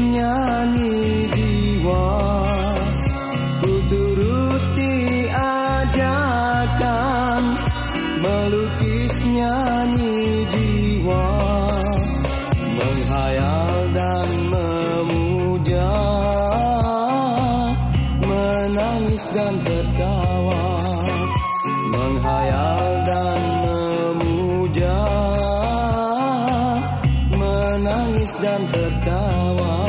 nyanyi jiwa. Ku turuti ajakan melukis nyanyi jiwa. Menghayal dan memuja menangis dan tertawa dan tertawa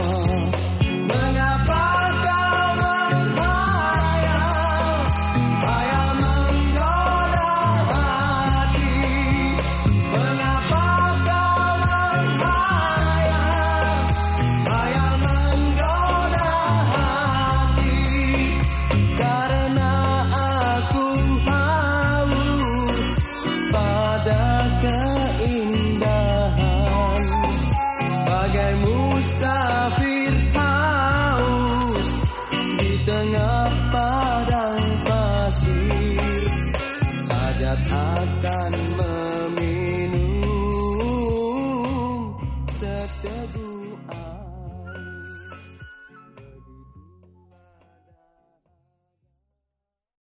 teguh